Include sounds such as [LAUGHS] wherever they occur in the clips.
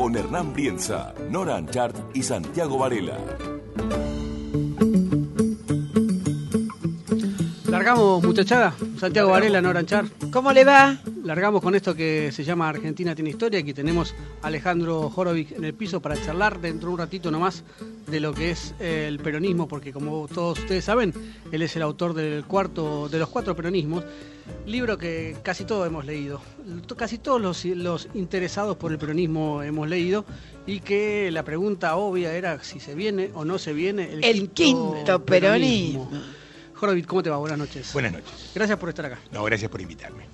Con Hernán Brienza, Nora Anchart y Santiago Varela. Largamos, muchachada. Santiago Varela, Nora Anchar. ¿Cómo le va? Largamos con esto que se llama Argentina tiene historia. Aquí tenemos a Alejandro Jorovic en el piso para charlar dentro de un ratito nomás de lo que es eh, el peronismo, porque como todos ustedes saben, él es el autor del cuarto, de los cuatro peronismos, libro que casi todos hemos leído. Casi todos los, los interesados por el peronismo hemos leído y que la pregunta obvia era si se viene o no se viene el, El quinto peronismo. Jorovic, ¿cómo te va? Buenas noches. Buenas noches. Gracias por estar acá. No, gracias por invitarme.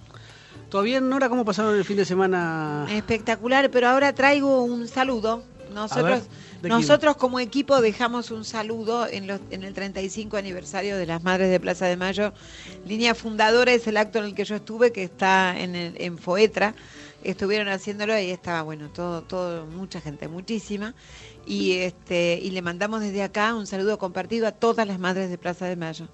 ¿Todo bien, Nora? ¿Cómo pasaron el fin de semana? Espectacular, pero ahora traigo un saludo. Nosotros, nosotros como equipo dejamos un saludo en, los, en el 35 aniversario de las Madres de Plaza de Mayo. Línea fundadora es el acto en el que yo estuve, que está en, el, en Foetra. Estuvieron haciéndolo y estaba, bueno, todo, todo, mucha gente, muchísima. Y, este, y le mandamos desde acá un saludo compartido a todas las Madres de Plaza de Mayo,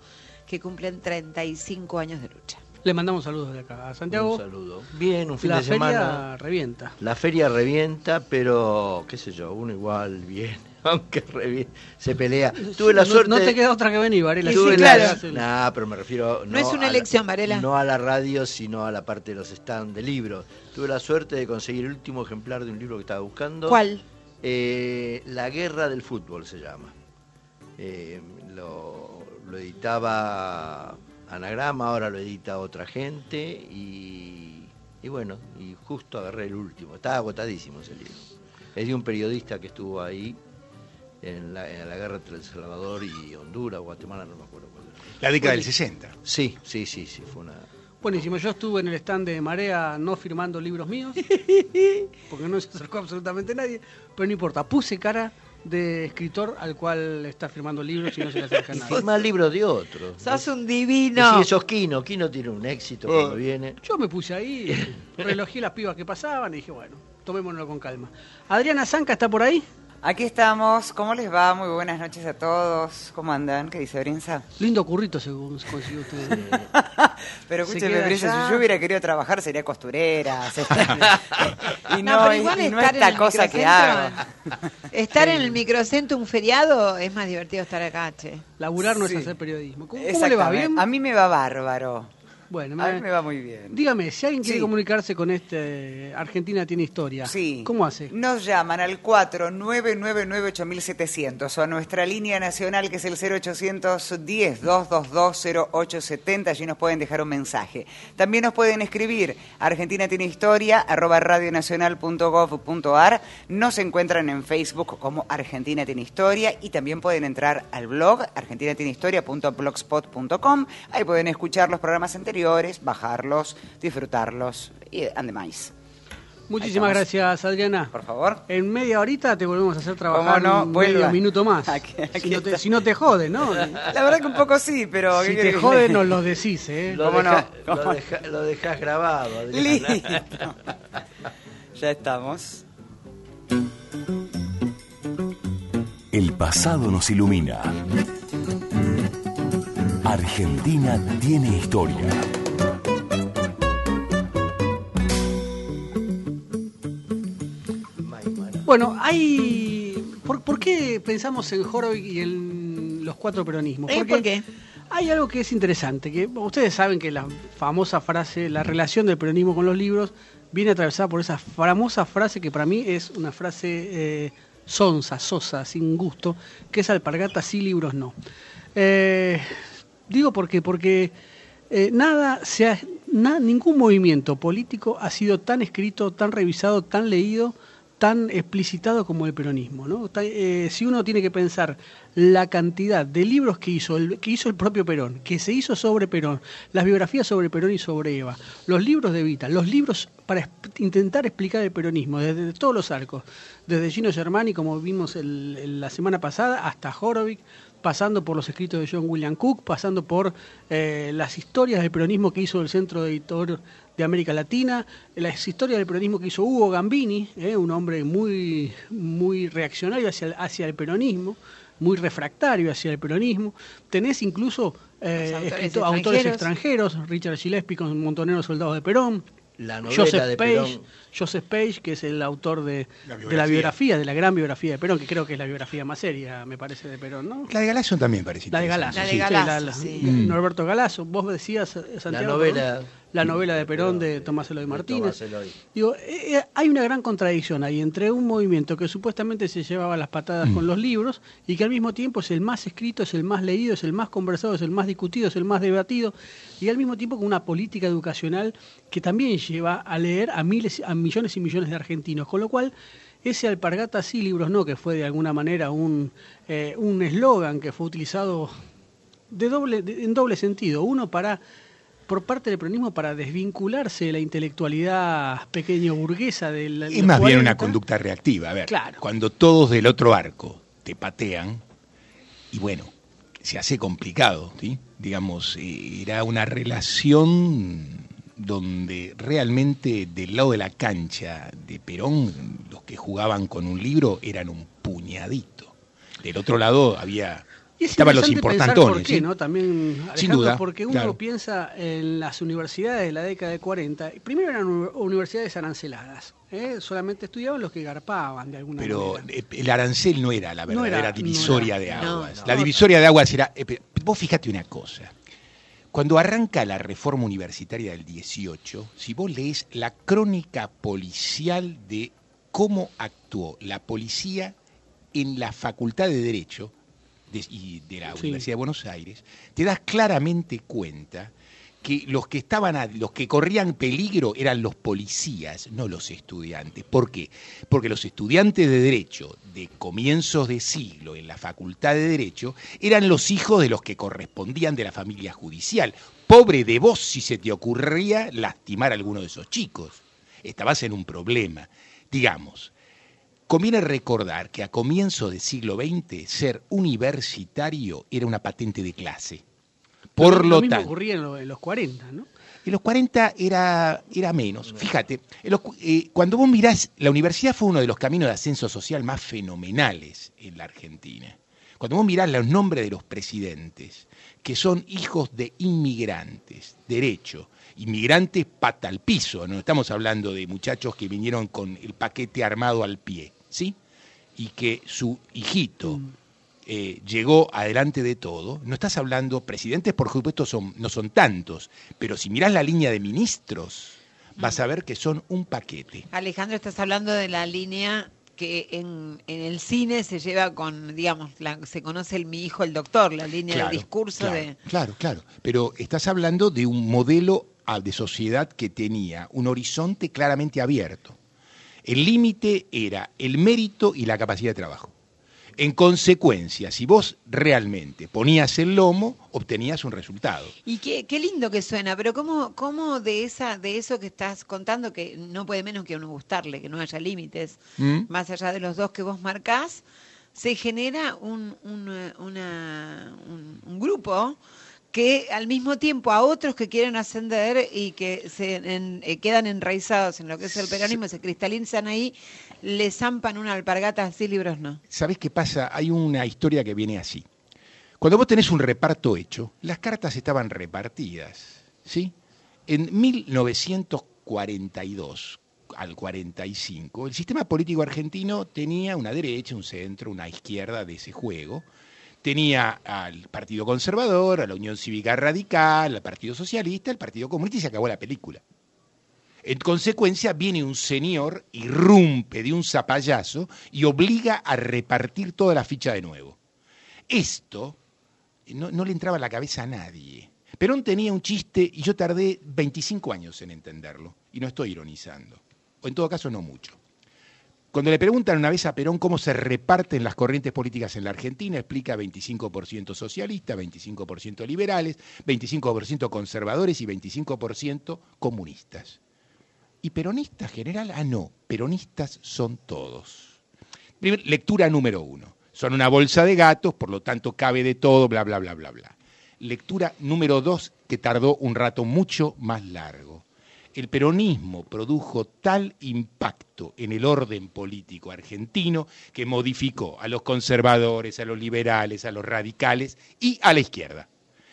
que cumplen 35 años de lucha. Le mandamos saludos de acá. A Santiago, Un saludo. Bien, un fin la de feria semana. revienta. La feria revienta, pero qué sé yo, uno igual bien, [LAUGHS] aunque revi- se pelea. Tuve la no, suerte. no te queda otra que venir, Varela. Y tuve sí, la- claro. Nah, pero me refiero. No es una la- elección, Varela. No a la radio, sino a la parte de los stands de libros. Tuve la suerte de conseguir el último ejemplar de un libro que estaba buscando. ¿Cuál? Eh, la guerra del fútbol se llama. Eh, lo, lo editaba Anagrama, ahora lo edita otra gente y, y bueno, y justo agarré el último. Estaba agotadísimo ese libro. Es de un periodista que estuvo ahí en la, en la guerra entre El Salvador y Honduras, Guatemala, no me acuerdo cuál era. La década del 60. Sí, sí, sí, sí, fue una... Buenísimo, yo estuve en el stand de Marea no firmando libros míos, [LAUGHS] porque no se acercó absolutamente nadie, pero no importa, puse cara de escritor al cual está firmando libros y no se le acerca nadie. [LAUGHS] Firma libros de otros. Sos un Sí, divino. sos Kino. Kino tiene un éxito cuando viene. Yo me puse ahí, [LAUGHS] relojé las pibas que pasaban y dije, bueno, tomémonos con calma. Adriana Zanca está por ahí. Aquí estamos, ¿cómo les va? Muy buenas noches a todos. ¿Cómo andan? ¿Qué dice Brinza? Lindo currito según consiguió usted. [LAUGHS] Pero escúcheme, Brinza, si yo hubiera querido trabajar sería costurera. [LAUGHS] y No, no, y- igual y no estar en esta el cosa que microcentro- hago. [LAUGHS] Estar en el microcentro un feriado es más divertido estar acá, che. Laburar no Sí. es hacer periodismo. ¿Cómo, cómo le va? ¿Bien? A mí me va bárbaro. Bueno, A me- mí me va muy bien. dígame, si alguien quiere Sí. comunicarse con este Argentina tiene historia, Sí. ¿cómo hace? Nos llaman al 4999-8700 o a nuestra línea nacional que es el 0810-222-0870. Allí nos pueden dejar un mensaje. También nos pueden escribir Argentina tiene historia arroba radionacional.gov.ar. Nos encuentran en Facebook como Argentina tiene historia y también pueden entrar al blog argentinatienehistoria.blogspot.com. Ahí pueden escuchar los programas anteriores, bajarlos, disfrutarlos y andemás. Muchísimas gracias, Adriana. Por favor. En media horita te volvemos a hacer trabajar ¿Cómo no? un medio minuto más. [LAUGHS] Aquí- aquí si, no te, está. si no te jode, ¿no? La verdad que un poco sí, pero... ¿qué si te jode, nos lo decís, ¿eh? Lo, ¿Cómo no? ¿Cómo lo, deja- lo dejas grabado, Adriana. Listo. [LAUGHS] ya estamos. El pasado nos ilumina. Argentina tiene historia. Bueno, hay... ¿Por, por qué pensamos en Jorovic y en los cuatro peronismos? Porque ¿Por qué? Hay algo que es interesante, que ustedes saben que la famosa frase, la relación del peronismo con los libros, viene atravesada por esa famosa frase que para mí es una frase eh, sonsa, sosa, sin gusto, que es alpargata sí, libros no. Eh, digo por qué, porque eh, nada se ha- ningún movimiento político ha sido tan escrito, tan revisado, tan leído, tan explicitado como el peronismo. ¿no? Eh, si uno tiene que pensar la cantidad de libros que hizo, el, que hizo el propio Perón, que se hizo sobre Perón, las biografías sobre Perón y sobre Eva, los libros de Vita, los libros para intentar explicar el peronismo desde todos los arcos, desde Gino Germani, como vimos el- la semana pasada, hasta Horowitz, pasando por los escritos de John William Cook, pasando por eh, las historias del peronismo que hizo el Centro Editor de América Latina, las historias del peronismo que hizo Hugo Gambini, eh, un hombre muy, muy reaccionario hacia hacia el peronismo, muy refractario hacia el peronismo. Tenés incluso eh, Los autores extranjeros. extranjeros, Richard Gillespie con Montoneros Soldados de Perón, La novela Joseph de Page, Perón. Joseph Page, que es el autor de, La de la biografía. de la gran biografía de Perón, que creo que es la biografía más seria, me parece, de Perón, ¿no? La de Galazo también parece La de. Galazo. La de sí, Galazo, sí, sí. Mm. Norberto Galazo. Vos decías, eh, Santiago. novela- perdón, la novela de Perón de Tomás Eloy de Martínez. Tomás Eloy. Digo, eh, eh, hay una gran contradicción ahí entre un movimiento que supuestamente se llevaba las patadas Mm. con los libros y que al mismo tiempo es el más escrito, es el más leído, es el más conversado, es el más discutido, es el más debatido y al mismo tiempo con una política educacional que también lleva a leer a miles, a millones y millones de argentinos, con lo cual ese alpargata sí, libros no, que fue de alguna manera un eh, un eslogan que fue utilizado de doble, de- en doble sentido. Uno para por parte del peronismo para desvincularse de la intelectualidad pequeño burguesa del Es más bien una conducta reactiva. A ver, Claro. cuando todos del otro arco te patean, y bueno, se hace complicado, ¿sí? Digamos, eh, era una relación donde realmente del lado de la cancha de Perón, los que jugaban con un libro eran un puñadito. Del otro lado había Y es estaban los importantones. ¿Por qué, ¿sí? no? También, Alejandro, Sin duda, porque uno claro. piensa en las universidades de la década de 40. Primero eran uni- universidades aranceladas. ¿eh? Solamente estudiaban los que garpaban de alguna Pero manera. eh, el arancel no era la No verdadera era- divisoria no era. de aguas. no. La divisoria de aguas era... eh, vos fíjate una cosa. Cuando arranca la reforma universitaria del 18, si vos lees la crónica policial de cómo actuó la policía en la Facultad de Derecho de, y de la Sí. Universidad de Buenos Aires, te das claramente cuenta que los que estaban a- los que corrían peligro eran los policías, no los estudiantes. ¿Por qué? Porque los estudiantes de derecho de comienzos de siglo en la Facultad de Derecho eran los hijos de los que correspondían de la familia judicial. Pobre de vos si se te ocurría lastimar a alguno de esos chicos. Estabas en un problema. Digamos, Conviene recordar que a comienzo del siglo XX ser universitario era una patente de clase. Por lo lo mismo tanto, ocurría en, lo- en los 40, ¿no? en los 40 era, era menos. Fíjate, los eh, cuando vos mirás, la universidad fue uno de los caminos de ascenso social más fenomenales en la Argentina. Cuando vos mirás los nombres de los presidentes, que son hijos de inmigrantes, derecho, inmigrantes pata al piso, no estamos hablando de muchachos que vinieron con el paquete armado al pie, ¿sí? Y que su hijito eh, llegó adelante de todo, no estás hablando, presidentes por supuesto son, no son tantos, pero si mirás la línea de ministros, vas a ver que son un paquete. Alejandro, estás hablando de la línea que en, en el cine se lleva con, digamos, la- se conoce el mi hijo el doctor, la línea Claro, del discurso claro, de... Claro, claro. Pero estás hablando de un modelo ah, de sociedad que tenía un horizonte claramente abierto. El límite era el mérito y la capacidad de trabajo. En consecuencia, si vos realmente ponías el lomo, obtenías un resultado. Y qué, qué lindo que suena, pero cómo, cómo de esa, de eso que estás contando, que no puede menos que a uno gustarle, que no haya límites, ¿Mm? más allá de los dos que vos marcás, se genera un, un, una- un- un grupo que al mismo tiempo a otros que quieren ascender y que se en- eh, quedan enraizados en lo que es el peronismo, se cristalizan ahí, le zampan una alpargata así, libros no. ¿Sabés qué pasa? Hay una historia que viene así. Cuando vos tenés un reparto hecho, las cartas estaban repartidas, ¿sí? En 1942 al 45, el sistema político argentino tenía una derecha, un centro, una izquierda de ese juego. Tenía al Partido Conservador, a la Unión Cívica Radical, al Partido Socialista, al Partido Comunista y se acabó la película. En consecuencia, viene un señor, irrumpe de un zapallazo y obliga a repartir toda la ficha de nuevo. Esto no, no le entraba a la cabeza a nadie. Perón tenía un chiste y yo tardé 25 años en entenderlo. Y no estoy ironizando. O en todo caso, no mucho. Cuando le preguntan una vez a Perón cómo se reparten las corrientes políticas en la Argentina, explica 25% socialista, 25% liberales, 25% conservadores y 25% comunistas. ¿Y peronistas general? Ah, no, peronistas son todos. Lectura número uno. Son una bolsa de gatos, por lo tanto cabe de todo, bla, bla, bla, bla, bla. Lectura número dos, que tardó un rato mucho más largo. El peronismo produjo tal impacto en el orden político argentino que modificó a los conservadores, a los liberales, a los radicales y a la izquierda.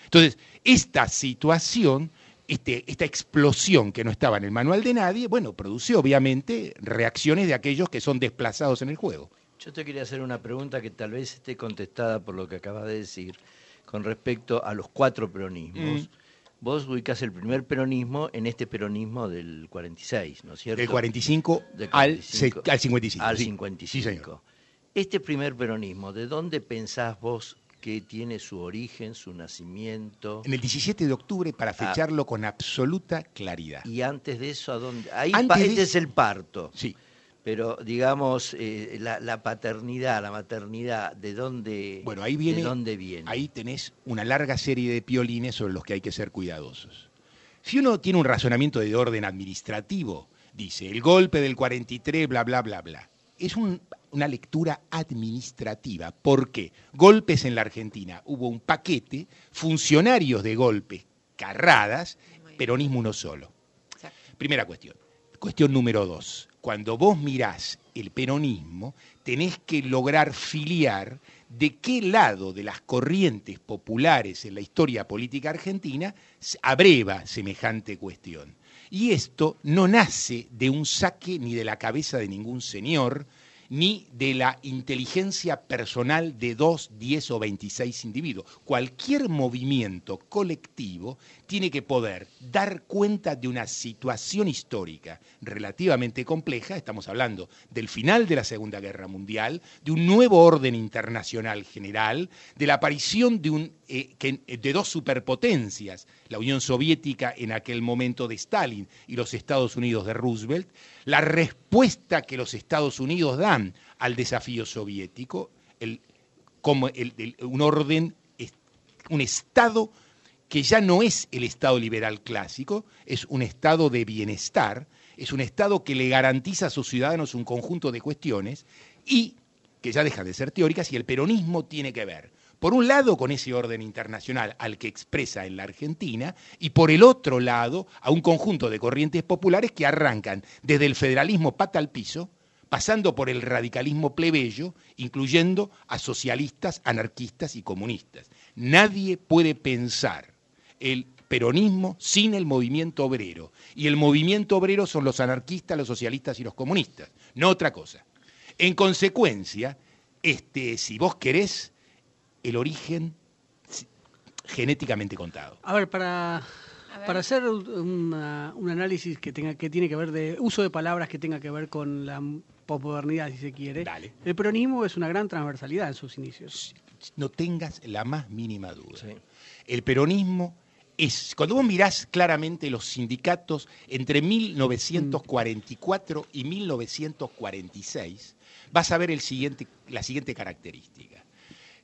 Entonces, esta situación, este- esta explosión que no estaba en el manual de nadie, bueno, produce obviamente reacciones de aquellos que son desplazados en el juego. Yo te quería hacer una pregunta que tal vez esté contestada por lo que acabas de decir con respecto a los cuatro peronismos. Mm. Vos ubicás el primer peronismo en este peronismo del 46, ¿no es cierto? Del 45 Del al, 45. se- al 55. Al sí. 55. Sí, señor. Este primer peronismo, ¿de dónde pensás vos que tiene su origen, su nacimiento? En el 17 de octubre, para Ah. fecharlo con absoluta claridad. Y antes de eso, ¿a dónde? Ahí de- este es el parto. Sí. Pero, digamos, eh, la, la paternidad, la maternidad, ¿de dónde, Bueno, ahí viene, ¿de dónde viene? Ahí tenés una larga serie de piolines sobre los que hay que ser cuidadosos. Si uno tiene un razonamiento de orden administrativo, dice el golpe del 43, bla, bla, bla, bla. Es un- una lectura administrativa. ¿Por qué? Golpes en la Argentina. Hubo un paquete, funcionarios de golpes, carradas, peronismo uno solo. Primera cuestión. Cuestión número dos. Cuando vos mirás el peronismo, tenés que lograr filiar de qué lado de las corrientes populares en la historia política argentina abreva semejante cuestión. Y esto no nace de un saque ni de la cabeza de ningún señor, ni de la inteligencia personal de dos, diez o veintiséis individuos. Cualquier movimiento colectivo tiene que poder dar cuenta de una situación histórica relativamente compleja, estamos hablando del final de la Segunda Guerra Mundial, de un nuevo orden internacional general, de la aparición de, un, eh, que- de dos superpotencias, la Unión Soviética en aquel momento de Stalin y los Estados Unidos de Roosevelt, la respuesta que los Estados Unidos dan al desafío soviético, como un orden, un Estado que ya no es el Estado liberal clásico, es un Estado de bienestar, es un Estado que le garantiza a sus ciudadanos un conjunto de cuestiones y que ya dejan de ser teóricas y el peronismo tiene que ver, por un lado, con ese orden internacional al que expresa en la Argentina y por el otro lado, a un conjunto de corrientes populares que arrancan desde el federalismo pata al piso, pasando por el radicalismo plebeyo, incluyendo a socialistas, anarquistas y comunistas. Nadie puede pensar el peronismo sin el movimiento obrero. Y el movimiento obrero son los anarquistas, los socialistas y los comunistas, no otra cosa. En consecuencia, este, si vos querés, el origen genéticamente contado. A ver, para, A ver. para hacer una- un análisis que tenga que tiene que ver de uso de palabras que tenga que ver con la posmodernidad, si se quiere. Dale. El peronismo es una gran transversalidad en sus inicios. No tengas la más mínima duda. Sí. El peronismo es, cuando vos mirás claramente los sindicatos entre 1944 y 1946, vas a ver el siguiente, la siguiente característica.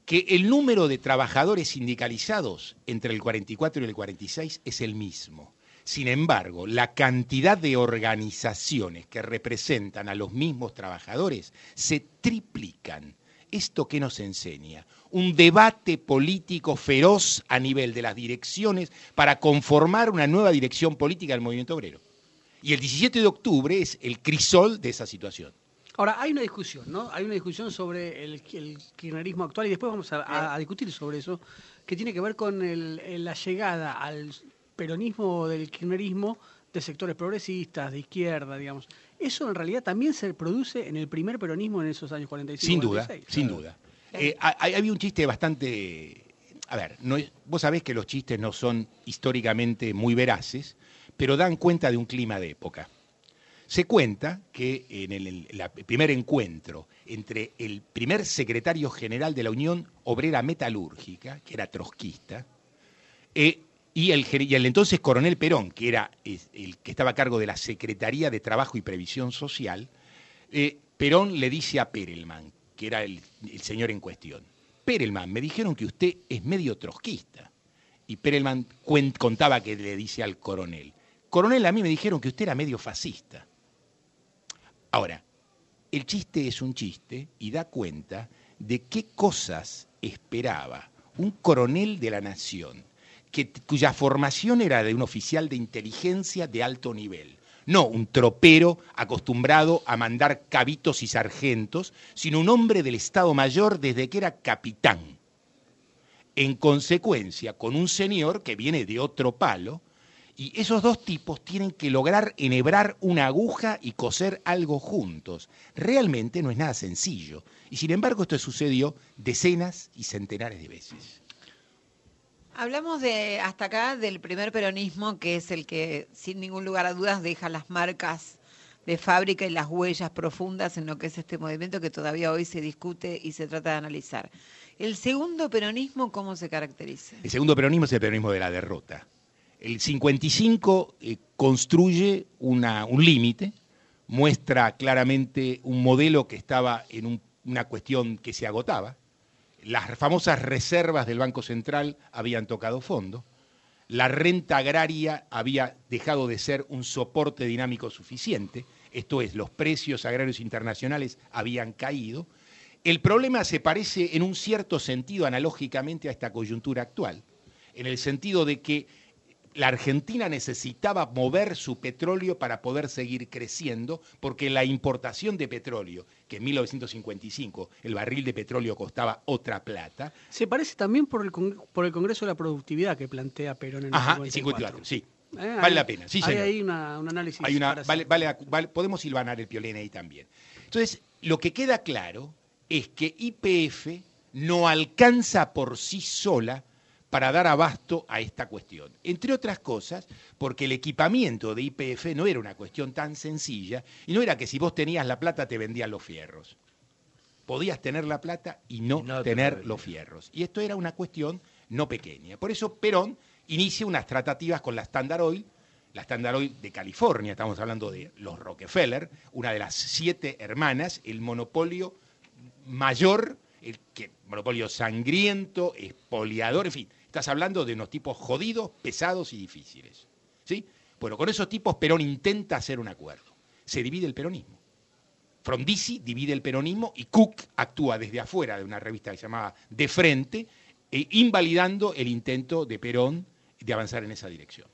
Que el número de trabajadores sindicalizados entre el 44 y el 46 es el mismo. Sin embargo, la cantidad de organizaciones que representan a los mismos trabajadores se triplican. ¿Esto qué nos enseña? Un debate político feroz a nivel de las direcciones para conformar una nueva dirección política del movimiento obrero. Y el 17 de octubre es el crisol de esa situación. Ahora, hay una discusión, ¿no? Hay una discusión sobre el, el kirchnerismo actual y después vamos a, a- a discutir sobre eso, que tiene que ver con el- el- la llegada al peronismo del kirchnerismo de sectores progresistas, de izquierda, digamos. Eso en realidad también se produce en el primer peronismo en esos años 45. Sin duda, 46. sin duda. Eh, ha- ha- había un chiste bastante... A ver, no vos sabés que los chistes no son históricamente muy veraces, pero dan cuenta de un clima de época. Se cuenta que en el, primer encuentro entre el primer secretario general de la Unión Obrera Metalúrgica, que era trotskista, eh, y, el, entonces coronel Perón, que era el que estaba a cargo de la Secretaría de Trabajo y Previsión Social, eh, Perón le dice a Perelman, que era el, el señor en cuestión, Perelman, me dijeron que usted es medio trotskista. Y Perelman contaba que le dice al coronel, coronel, a mí me dijeron que usted era medio fascista. Ahora, el chiste es un chiste y da cuenta de qué cosas esperaba un coronel de la nación, cuya formación era de un oficial de inteligencia de alto nivel. No un tropero acostumbrado a mandar cabitos y sargentos, sino un hombre del Estado Mayor desde que era capitán. En consecuencia, con un señor que viene de otro palo, y esos dos tipos tienen que lograr enhebrar una aguja y coser algo juntos. Realmente no es nada sencillo. Y sin embargo esto sucedió decenas y centenares de veces. Hablamos de hasta acá del primer peronismo, que es el que sin ningún lugar a dudas deja las marcas de fábrica y las huellas profundas en lo que es este movimiento que todavía hoy se discute y se trata de analizar. El segundo peronismo, ¿cómo se caracteriza? El segundo peronismo es el peronismo de la derrota. El 55 eh, construye un límite, muestra claramente un modelo que estaba en un- una cuestión que se agotaba. Las famosas reservas del Banco Central habían tocado fondo. La renta agraria había dejado de ser un soporte dinámico suficiente, esto es, los precios agrarios internacionales habían caído. El problema se parece en un cierto sentido analógicamente a esta coyuntura actual, en el sentido de que la Argentina necesitaba mover su petróleo para poder seguir creciendo, porque la importación de petróleo, que en 1955 el barril de petróleo costaba otra plata, Se parece también por el, con- por el Congreso de la Productividad que plantea Perón en el ajá, 54. 54, sí, Eh, vale hay- la pena, sí, hay ahí una- un análisis. Hay una, vale, vale- vale- podemos silvanar el piolín ahí también. Entonces, lo que queda claro es que IPF no alcanza por sí sola para dar abasto a esta cuestión. Entre otras cosas, porque el equipamiento de IPF no era una cuestión tan sencilla y no era que si vos tenías la plata te vendían los fierros. Podías tener la plata y no, tener los fierros. Y esto era una cuestión no pequeña. Por eso Perón inicia unas tratativas con la Standard Oil, la Standard Oil de California, estamos hablando de los Rockefeller, una de las siete hermanas, el monopolio mayor, el que, monopolio sangriento, expoliador, en fin, estás hablando de unos tipos jodidos, pesados y difíciles. ¿Sí? Bueno, con esos tipos Perón intenta hacer un acuerdo. Se divide el peronismo. Frondizi divide el peronismo y Cook actúa desde afuera de una revista que se llamaba De Frente, eh, invalidando el intento de Perón de avanzar en esa dirección.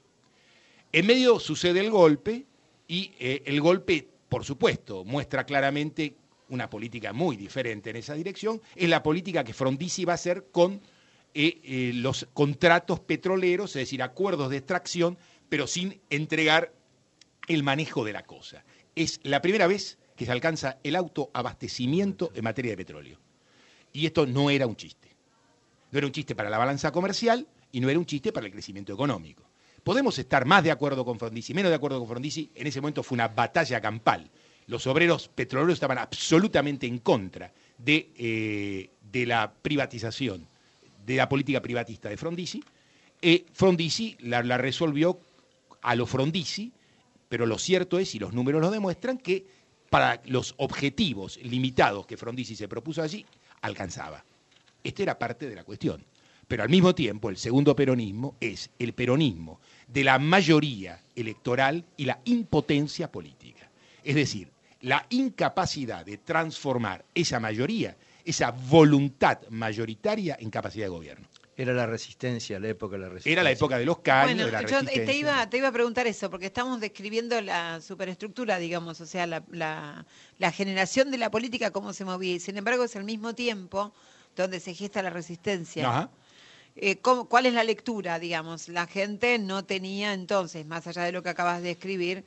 En medio sucede el golpe y eh, el golpe, por supuesto, muestra claramente una política muy diferente en esa dirección. Es la política que Frondizi va a hacer con eh, eh, los contratos petroleros, es decir, acuerdos de extracción, pero sin entregar el manejo de la cosa. Es la primera vez que se alcanza el autoabastecimiento en materia de petróleo. Y esto no era un chiste. No era un chiste para la balanza comercial y no era un chiste para el crecimiento económico. Podemos estar más de acuerdo con Frondizi, menos de acuerdo con Frondizi. En ese momento fue una batalla campal. Los obreros petroleros estaban absolutamente en contra de, eh, de la privatización, de la política privatista de Frondizi. Eh, Frondizi la, la resolvió a lo Frondizi, pero lo cierto es, y los números lo demuestran, que para los objetivos limitados que Frondizi se propuso allí, alcanzaba. Esta era parte de la cuestión. Pero al mismo tiempo, el segundo peronismo es el peronismo de la mayoría electoral y la impotencia política. Es decir, la incapacidad de transformar esa mayoría, esa voluntad mayoritaria en capacidad de gobierno. Era la resistencia, la época de la resistencia. Era la época de los caños, Bueno, de la yo resistencia. te iba, te iba a preguntar eso, porque estamos describiendo la superestructura, digamos, o sea, la, la- la generación de la política, cómo se movía, y sin embargo es al mismo tiempo donde se gesta la resistencia. Ajá. Eh, ¿cómo- ¿Cuál es la lectura, digamos? La gente no tenía entonces, más allá de lo que acabas de escribir,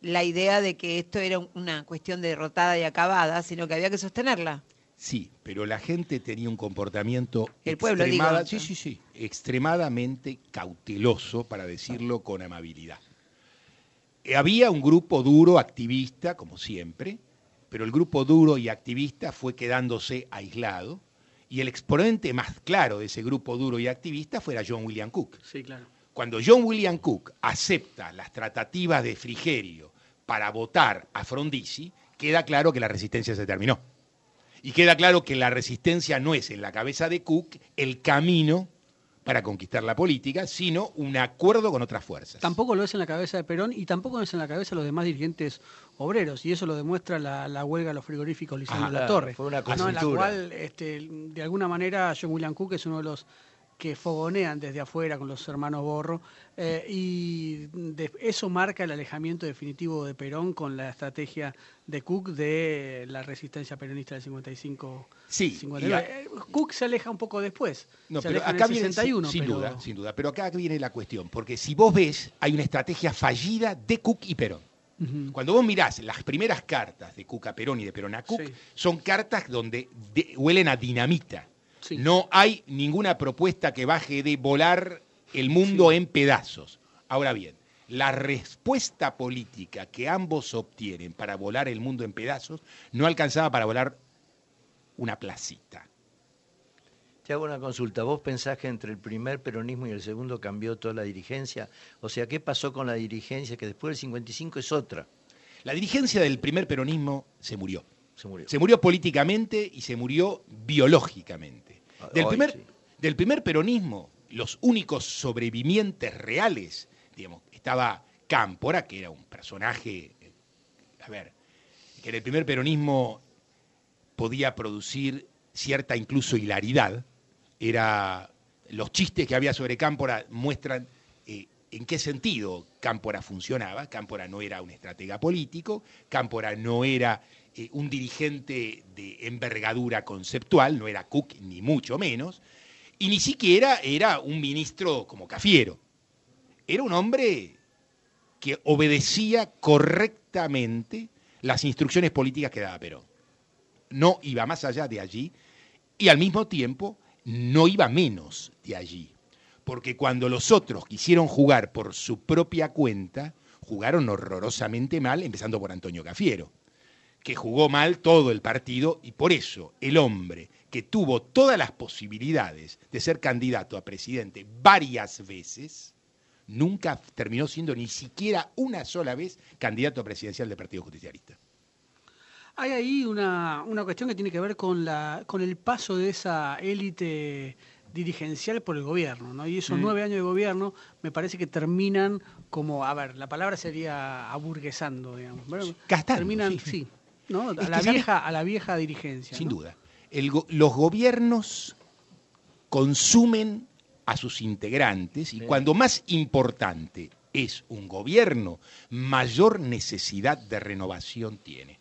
la idea de que esto era un- una cuestión derrotada y acabada, sino que había que sostenerla. Sí, pero la gente tenía un comportamiento El pueblo, extremada- sí, sí, sí, extremadamente cauteloso, para decirlo con amabilidad. Eh, Había un grupo duro, activista, como siempre, pero el grupo duro y activista fue quedándose aislado, y el exponente más claro de ese grupo duro y activista fuera John William Cook. Sí, claro. Cuando John William Cook acepta las tratativas de Frigerio para votar a Frondizi, queda claro que la resistencia se terminó. Y queda claro que la resistencia no es en la cabeza de Cook el camino para conquistar la política, sino un acuerdo con otras fuerzas. Tampoco lo es en la cabeza de Perón y tampoco lo es en la cabeza de los demás dirigentes obreros. Y eso lo demuestra la, la huelga de los frigoríficos Lisandro Ah, La Torre. fue una ¿no? En la cual, este, de alguna manera, John William Cook es uno de los que fogonean desde afuera con los hermanos Borro. eh, y de- eso marca el alejamiento definitivo de Perón con la estrategia de Cook de la resistencia peronista del 55. Sí, 59. y a- Eh, Cook se aleja un poco después. No, se pero aleja en acá el viene, 61, sin, sin pero- duda, sin duda. Pero acá viene la cuestión, porque si vos ves, hay una estrategia fallida de Cook y Perón. Cuando vos mirás las primeras cartas de Cook a Perón y de Perón a Cook, Sí. son cartas donde de- huelen a dinamita. Sí. No hay ninguna propuesta que baje de volar el mundo en pedazos. Ahora bien, la respuesta política que ambos obtienen para volar el mundo en pedazos no alcanzaba para volar una placita. Te hago una consulta. ¿Vos pensás que entre el primer peronismo y el segundo cambió toda la dirigencia? O sea, ¿qué pasó con la dirigencia que después del 55 es otra? La dirigencia del primer peronismo se murió. Se murió. Se murió políticamente y se murió biológicamente. Del hoy primer, sí. del primer peronismo, los únicos sobrevivientes reales, digamos, estaba Cámpora, que era un personaje, eh, a ver, que en el primer peronismo podía producir cierta incluso hilaridad. Era los chistes que había sobre Cámpora muestran eh, en qué sentido Cámpora funcionaba. Cámpora no era un estratega político, Cámpora no era eh, un dirigente de envergadura conceptual, no era Cook ni mucho menos, y ni siquiera era un ministro como Cafiero. Era un hombre que obedecía correctamente las instrucciones políticas que daba Perón. No iba más allá de allí y al mismo tiempo no iba menos de allí. Porque cuando los otros quisieron jugar por su propia cuenta, jugaron horrorosamente mal, empezando por Antonio Cafiero, que jugó mal todo el partido y por eso el hombre que tuvo todas las posibilidades de ser candidato a presidente varias veces, nunca terminó siendo ni siquiera una sola vez candidato presidencial del Partido Justicialista. Hay ahí una, una cuestión que tiene que ver con, la, con el paso de esa élite dirigencial por el gobierno, ¿no? Y esos nueve años de gobierno me parece que terminan como, a ver, la palabra sería aburguesando, digamos. Gastando, terminan, sí. sí, A la vieja, a la vieja dirigencia. Sin ¿no? duda. El go- los gobiernos consumen a sus integrantes y cuando más importante es un gobierno, mayor necesidad de renovación tiene.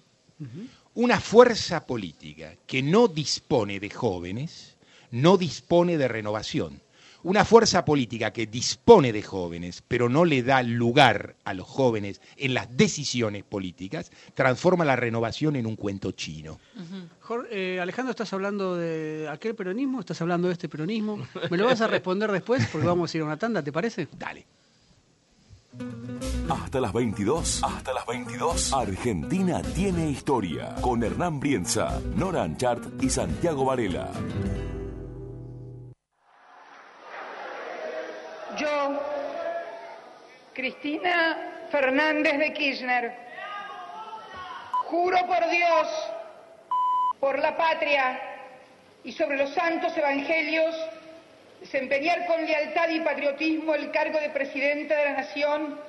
Una fuerza política que no dispone de jóvenes, no dispone de renovación. Una fuerza política que dispone de jóvenes, pero no le da lugar a los jóvenes en las decisiones políticas, transforma la renovación en un cuento chino. Jor- eh, Alejandro, ¿estás hablando de aquel peronismo? ¿Estás hablando de este peronismo? ¿Me lo vas a responder después? Porque vamos a ir a una tanda, ¿te parece? Dale. Hasta las 22. Hasta las 22. Argentina tiene historia. Con Hernán Brienza, Nora Anchart y Santiago Varela. Yo, Cristina Fernández de Kirchner, juro por Dios, por la patria y sobre los santos evangelios, desempeñar con lealtad y patriotismo el cargo de presidente de la Nación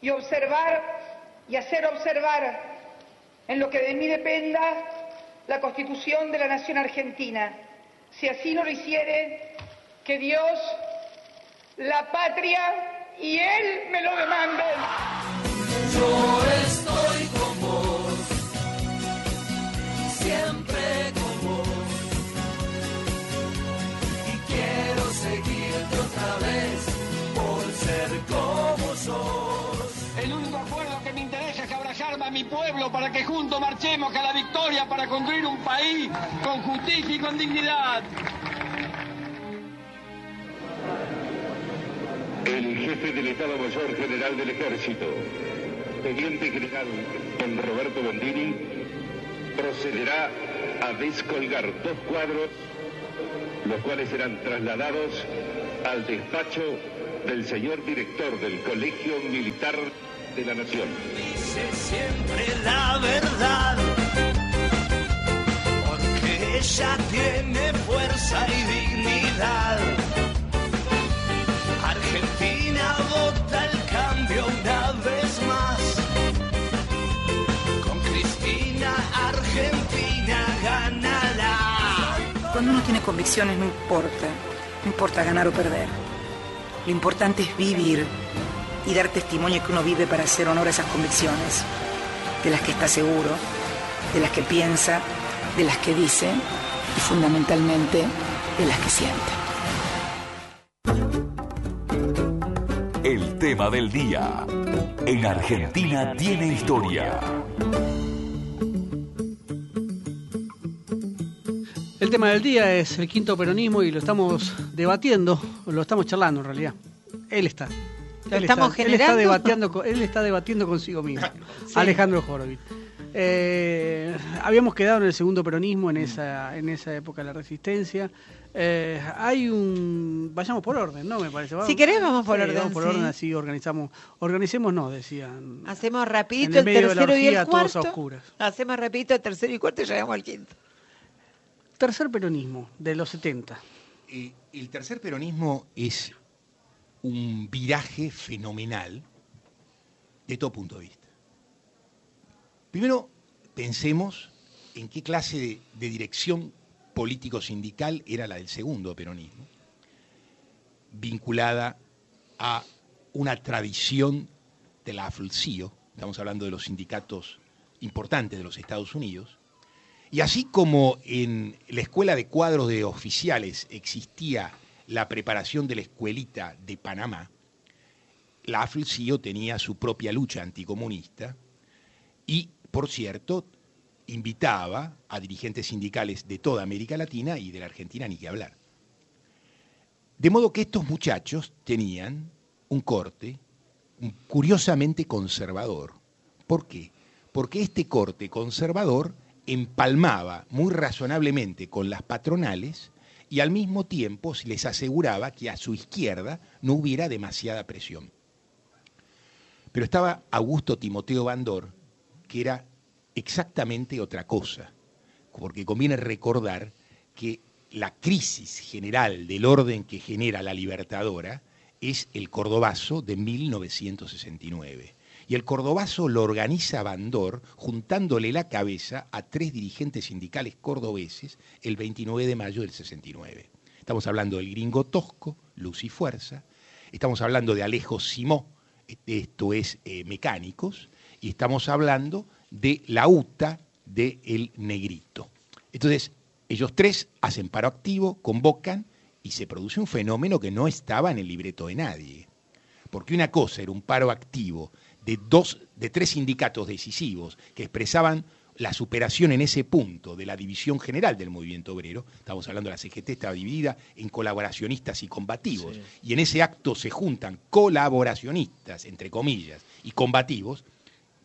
y observar y hacer observar en lo que de mí dependa la Constitución de la Nación Argentina. Si así no lo hiciere, que Dios la patria y él me lo demanden. Yo estoy con vos, siempre con vos. Y quiero seguirte otra vez por ser como sos. El único acuerdo que me interesa es abrazarme a mi pueblo para que juntos marchemos a la victoria para construir un país con justicia y con dignidad. El jefe del Estado Mayor General del Ejército, Teniente General don Roberto Bondini, procederá a descolgar dos cuadros, los cuales serán trasladados al despacho del señor director del Colegio Militar de la Nación. Dice siempre la verdad, porque ella tiene fuerza y dignidad. Convicciones no importa, no importa ganar o perder. Lo importante es vivir y dar testimonio que uno vive para hacer honor a esas convicciones, de las que está seguro, de las que piensa, de las que dice y fundamentalmente de las que siente. El tema del día. En Argentina tiene historia. El tema del día es el quinto peronismo y lo estamos debatiendo, lo estamos charlando en realidad. Él está. ¿Lo Él estamos está, él está debatiendo, él está debatiendo consigo mismo. [LAUGHS] Alejandro Horowitz. Eh, habíamos quedado en el segundo peronismo en esa, en esa época de la resistencia. Eh, hay un. Vayamos por orden, ¿no? Me parece. Si querés, vamos por orden, Vamos por sí. orden, así organizamos. Organicemos, no, decían. Hacemos rapidito En el, el medio de la tercero y el orgía, todos a cuarto. oscuras. Hacemos rapidito el tercero y cuarto y llegamos al quinto. Tercer peronismo, de los 70. Eh, el tercer peronismo es un viraje fenomenal de todo punto de vista. Primero, pensemos en qué clase de, de dirección político-sindical era la del segundo peronismo, vinculada a una tradición de la AFL-CIO, estamos hablando de los sindicatos importantes de los Estados Unidos, y así como en la escuela de cuadros de oficiales existía la preparación de la escuelita de Panamá, la AFL-CIO tenía su propia lucha anticomunista y, por cierto, invitaba a dirigentes sindicales de toda América Latina y de la Argentina ni que hablar. De modo que estos muchachos tenían un corte curiosamente conservador. ¿Por qué? Porque este corte conservador empalmaba muy razonablemente con las patronales y al mismo tiempo les aseguraba que a su izquierda no hubiera demasiada presión. Pero estaba Augusto Timoteo Bandor, que era exactamente otra cosa, porque conviene recordar que la crisis general del orden que genera la Libertadora es el Cordobazo de 1969. Y el Cordobazo lo organiza Bandor juntándole la cabeza a tres dirigentes sindicales cordobeses el 29 de mayo del 69. Estamos hablando del gringo Tosco, Luz y Fuerza, estamos hablando de Alejo Simó, esto es eh, mecánicos, y estamos hablando de la UTA de El Negrito. Entonces, ellos tres hacen paro activo, convocan y se produce un fenómeno que no estaba en el libreto de nadie. Porque una cosa era un paro activo de dos, de tres sindicatos decisivos que expresaban la superación en ese punto de la división general del movimiento obrero, estamos hablando de la CGT, estaba dividida en colaboracionistas y combativos, y en ese acto se juntan colaboracionistas, entre comillas, y combativos,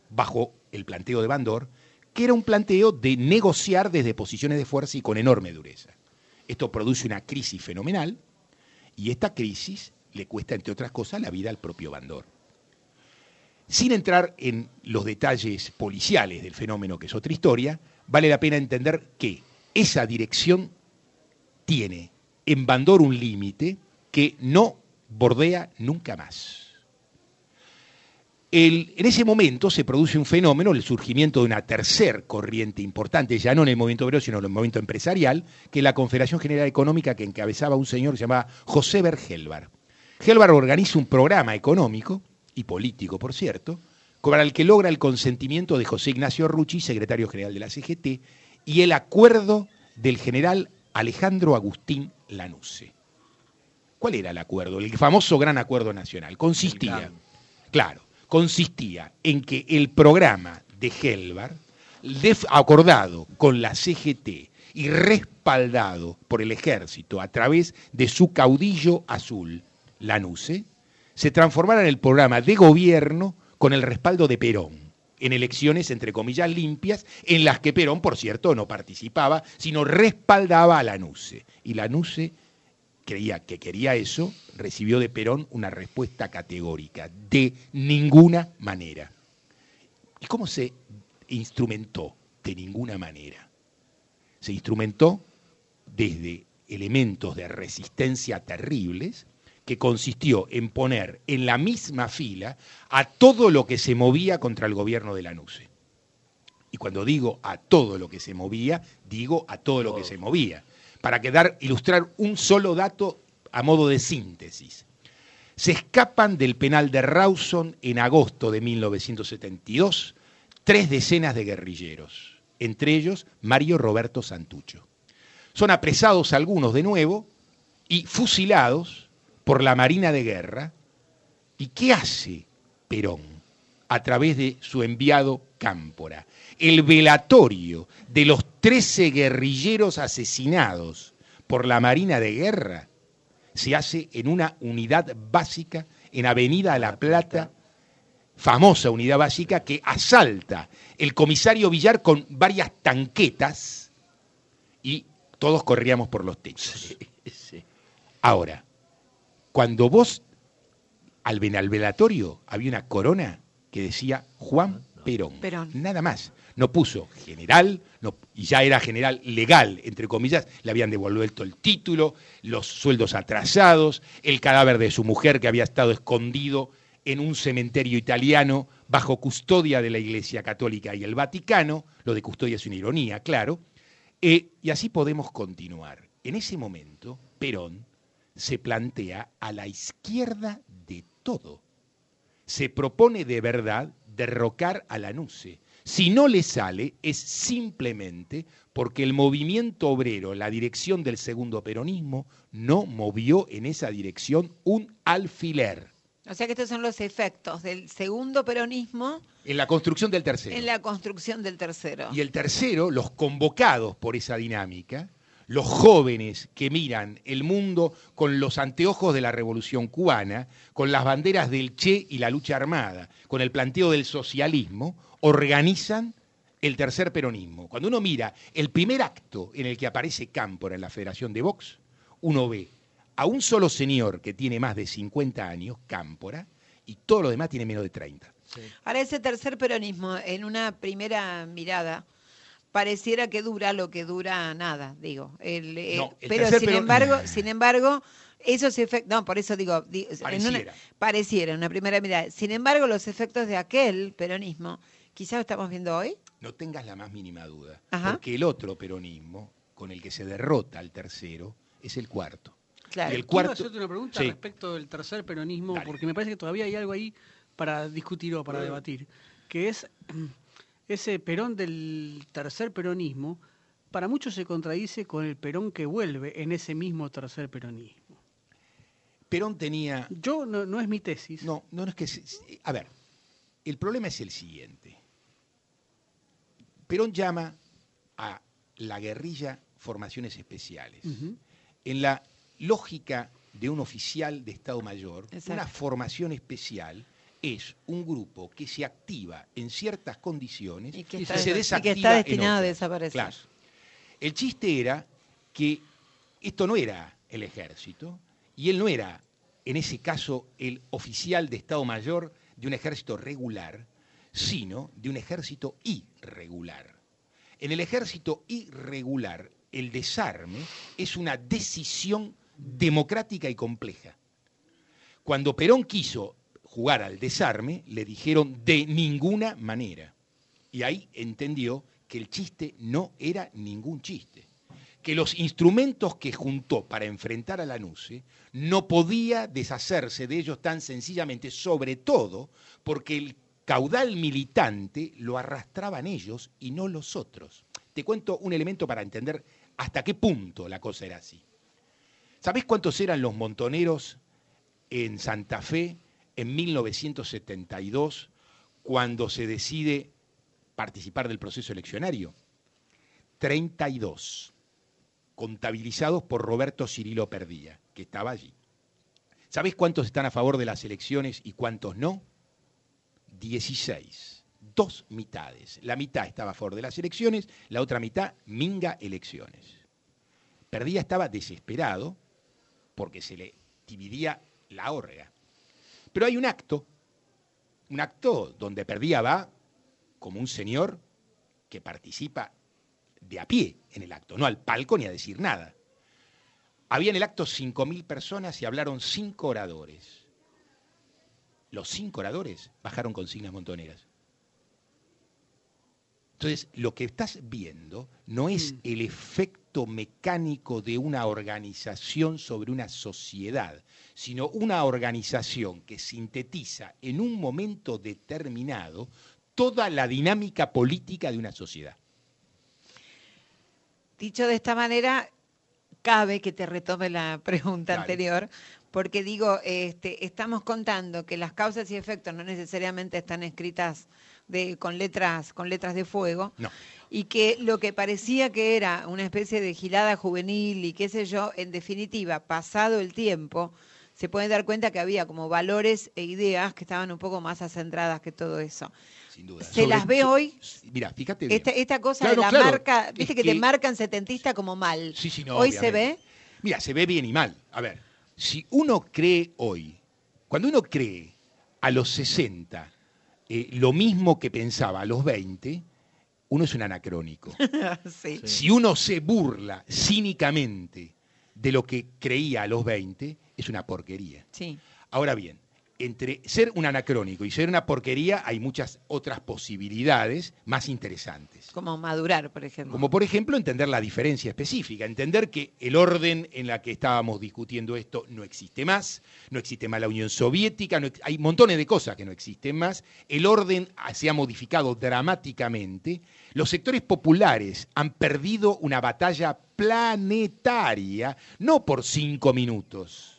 bajo el planteo de Bandor, que era un planteo de negociar desde posiciones de fuerza y con enorme dureza. Esto produce una crisis fenomenal y esta crisis le cuesta, entre otras cosas, la vida al propio Bandor. Sin entrar en los detalles policiales del fenómeno, que es otra historia, vale la pena entender que esa dirección tiene en Bandor un límite que no bordea nunca más. El- en ese momento se produce un fenómeno, el surgimiento de una tercer corriente importante, ya no en el movimiento obrero, sino en el movimiento empresarial, que es la Confederación General Económica que encabezaba un señor llamado José Bergelbar. Gelbar organiza un programa económico, y político por cierto, para el que logra el consentimiento de José Ignacio Rucci, secretario general de la CGT, y el acuerdo del general Alejandro Agustín Lanusse. ¿Cuál era el acuerdo? El famoso gran acuerdo nacional. Consistía, claro, consistía en que el programa de Helvar, acordado con la CGT y respaldado por el ejército a través de su caudillo azul, Lanusse, se transformara en el programa de gobierno con el respaldo de Perón, en elecciones entre comillas limpias, en las que Perón, por cierto, no participaba, sino respaldaba a Lanusse. Y Lanusse creía que quería eso, recibió de Perón una respuesta categórica, de ninguna manera. ¿Y cómo se instrumentó? De ninguna manera. Se instrumentó desde elementos de resistencia terribles, que consistió en poner en la misma fila a todo lo que se movía contra el gobierno de Lanusse. Y cuando digo a todo lo que se movía, digo a todo lo que se movía. para quedar, ilustrar un solo dato a modo de síntesis. Se escapan del penal de Rawson en agosto de 1972 tres decenas de guerrilleros, entre ellos Mario Roberto Santucho. Son apresados algunos de nuevo y fusilados por la Marina de Guerra. ¿Y qué hace Perón a través de su enviado Cámpora? El velatorio de los 13 guerrilleros asesinados por la Marina de Guerra se hace en una unidad básica en Avenida La Plata, famosa unidad básica que asalta el comisario Villar con varias tanquetas y todos corríamos por los techos. Ahora, cuando vos al, velatorio había una corona que decía Juan Perón. Perón. Nada más. No puso general, no- y ya era general legal, entre comillas, le habían devuelto el título, los sueldos atrasados, el cadáver de su mujer que había estado escondido en un cementerio italiano bajo custodia de la Iglesia Católica y el Vaticano, lo de custodia es una ironía, claro, eh, y así podemos continuar. En ese momento, Perón se plantea a la izquierda de todo. Se propone de verdad derrocar a Lanusse. Si no le sale, es simplemente porque el movimiento obrero, la dirección del segundo peronismo, no movió en esa dirección un alfiler. O sea que estos son los efectos del segundo peronismo En la construcción del tercero. en la construcción del tercero. Y el tercero, los convocados por esa dinámica, los jóvenes que miran el mundo con los anteojos de la revolución cubana, con las banderas del Che y la lucha armada, con el planteo del socialismo, organizan el tercer peronismo. Cuando uno mira el primer acto en el que aparece Cámpora en la Federación de Vox, uno ve a un solo señor que tiene más de 50 años, Cámpora, y todo lo demás tiene menos de 30. Ahora ese tercer peronismo, en una primera mirada, pareciera que dura lo que dura nada, digo. El, eh, No, el pero tercer sin pero- embargo, sin embargo, esos efectos, no, por eso digo, di- en una, Pareciera. pareciera, en una primera mirada. Sin embargo, los efectos de aquel peronismo, quizás lo estamos viendo hoy. No tengas la más mínima duda, Ajá. porque el otro peronismo, con el que se derrota al tercero, es el cuarto. Claro. Y el Quiero cuarto, hacerte una pregunta Sí. respecto del tercer peronismo, Dale. porque me parece que todavía hay algo ahí para discutir o para debatir, que es ese Perón del tercer peronismo, para muchos se contradice con el Perón que vuelve en ese mismo tercer peronismo. Perón tenía... Yo, no, no es mi tesis. No, no, no es que... A ver, el problema es el siguiente. Perón llama a la guerrilla formaciones especiales. En la lógica de un oficial de Estado Mayor, Exacto. una formación especial es un grupo que se activa en ciertas condiciones Y que y está, se y que desactiva está en destinado a desaparecer. Claro. El chiste era que esto no era el ejército y él no era, en ese caso, el oficial de Estado Mayor de un ejército regular, sino de un ejército irregular. En el ejército irregular, el desarme es una decisión democrática y compleja. Cuando Perón quiso jugar al desarme, le dijeron de ninguna manera. Y ahí entendió que el chiste no era ningún chiste. Que los instrumentos que juntó para enfrentar a Lanusse no podía deshacerse de ellos tan sencillamente, sobre todo porque el caudal militante lo arrastraban ellos y no los otros. Te cuento un elemento para entender hasta qué punto la cosa era así. ¿Sabés cuántos eran los montoneros en Santa Fe en 1972 cuando se decide participar del proceso eleccionario? 32, contabilizados por Roberto Cirilo Perdía, que estaba allí. ¿Sabés cuántos están a favor de las elecciones y cuántos no? 16, dos mitades. La mitad estaba a favor de las elecciones, la otra mitad minga elecciones. Perdía estaba desesperado porque se le dividía la orga. Pero hay un acto, un acto donde Perdía va como un señor que participa de a pie en el acto, no al palco ni a decir nada. Había en el acto 5.000 personas y hablaron cinco oradores. Los cinco oradores bajaron consignas montoneras. Entonces, lo que estás viendo no es el efecto mecánico de una organización sobre una sociedad, sino una organización que sintetiza en un momento determinado toda la dinámica política de una sociedad. Dicho de esta manera, cabe que te retome la pregunta Dale. anterior, porque digo, este, estamos contando que las causas y efectos no necesariamente están escritas de, con letras, con letras de fuego. No. Y que lo que parecía que era una especie de gilada juvenil y qué sé yo, en definitiva, pasado el tiempo, se pueden dar cuenta que había como valores e ideas que estaban un poco más acentradas que todo eso. Sin duda. ¿Se las ve hoy? Mira, fíjate bien. Esta, esta cosa Claro, de la claro. marca, Es viste que, te marcan setentista como mal. Sí, sí, no, Hoy se ve. Mira, se ve bien y mal. A ver, si uno cree hoy, cuando uno cree a los 60 eh, lo mismo que pensaba a los 20, uno es un anacrónico. [LAUGHS] sí. Si uno se burla cínicamente de lo que creía a los 20, es una porquería. Sí. Ahora bien, entre ser un anacrónico y ser una porquería hay muchas otras posibilidades más interesantes. Como madurar, por ejemplo. Como por ejemplo entender la diferencia específica, entender que el orden en la que estábamos discutiendo esto no existe más, no existe más la Unión Soviética, no hay montones de cosas que no existen más, el orden ha- se ha modificado dramáticamente, los sectores populares han perdido una batalla planetaria, no por cinco minutos.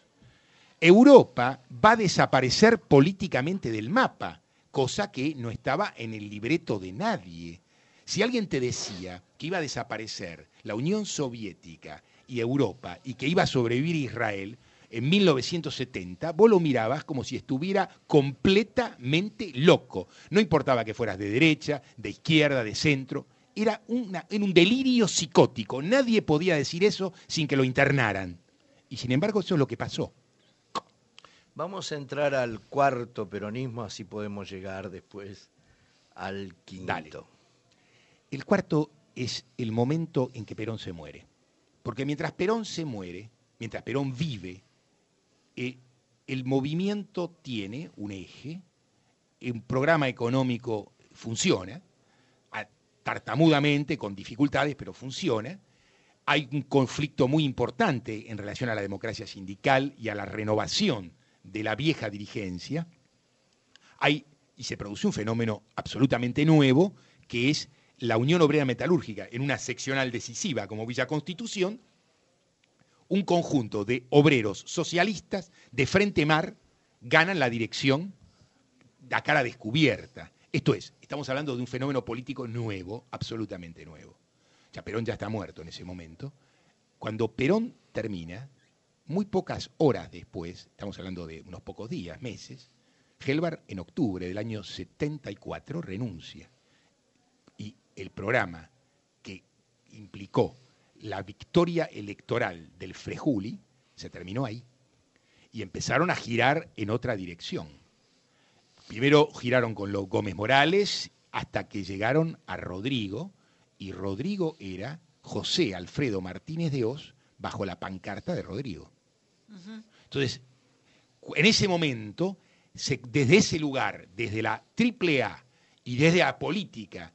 Europa va a desaparecer políticamente del mapa, cosa que no estaba en el libreto de nadie. Si alguien te decía que iba a desaparecer la Unión Soviética y Europa y que iba a sobrevivir Israel en 1970, vos lo mirabas como si estuviera completamente loco. No importaba que fueras de derecha, de izquierda, de centro. Era, una- era un delirio psicótico. Nadie podía decir eso sin que lo internaran. Y sin embargo eso es lo que pasó. Vamos a entrar al cuarto peronismo, así podemos llegar después al quinto. El cuarto es el momento en que Perón se muere. Porque mientras Perón se muere, mientras Perón vive, eh, el movimiento tiene un eje, un programa económico funciona, tartamudamente, con dificultades, pero funciona. Hay un conflicto muy importante en relación a la democracia sindical y a la renovación de la vieja dirigencia. Hay, y se produce un fenómeno absolutamente nuevo, que es la Unión Obrera Metalúrgica, en una seccional decisiva como Villa Constitución, un conjunto de obreros socialistas de Frente Mar ganan la dirección a cara descubierta. Esto es, estamos hablando de un fenómeno político nuevo, absolutamente nuevo. Ya Perón ya está muerto en ese momento. Cuando Perón termina, muy pocas horas después, estamos hablando de unos pocos días, meses, Gelbar en octubre del año 74 renuncia. Y el programa que implicó la victoria electoral del Frejuli se terminó ahí. Y empezaron a girar en otra dirección. Primero giraron con los Gómez Morales hasta que llegaron a Rodrigo, y Rodrigo era José Alfredo Martínez de Oz bajo la pancarta de Rodrigo. Entonces, en ese momento, desde ese lugar, desde la AAA y desde la política,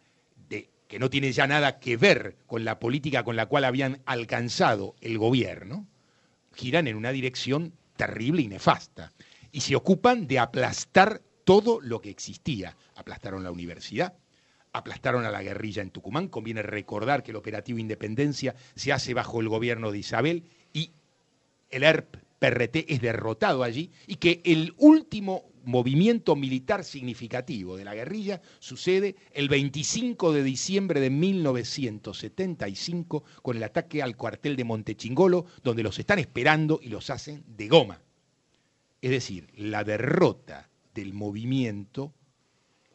de, que no tiene ya nada que ver con la política con la cual habían alcanzado el gobierno, giran en una dirección terrible y nefasta. Y se ocupan de aplastar todo lo que existía. Aplastaron la universidad, aplastaron a la guerrilla en Tucumán. Conviene recordar que el operativo Independencia se hace bajo el gobierno de Isabel y el ERP PRT es derrotado allí y que el último movimiento militar significativo de la guerrilla sucede el 25 de diciembre de 1975 con el ataque al cuartel de Montechingolo, donde los están esperando y los hacen de goma. Es decir, la derrota del movimiento